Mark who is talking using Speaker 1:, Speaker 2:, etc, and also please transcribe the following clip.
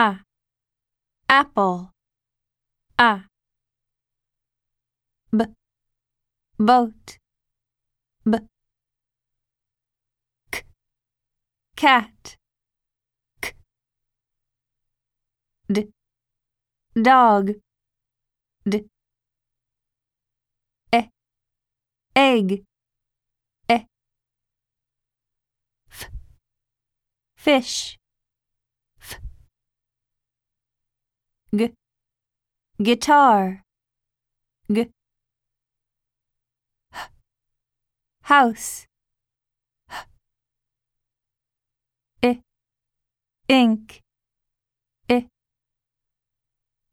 Speaker 1: A. Apple. A. B. Boat. B. K. Cat. K. D. Dog. D. E. Egg. E. F. Fish. F. G. Guitar. G House. I. Ink. I.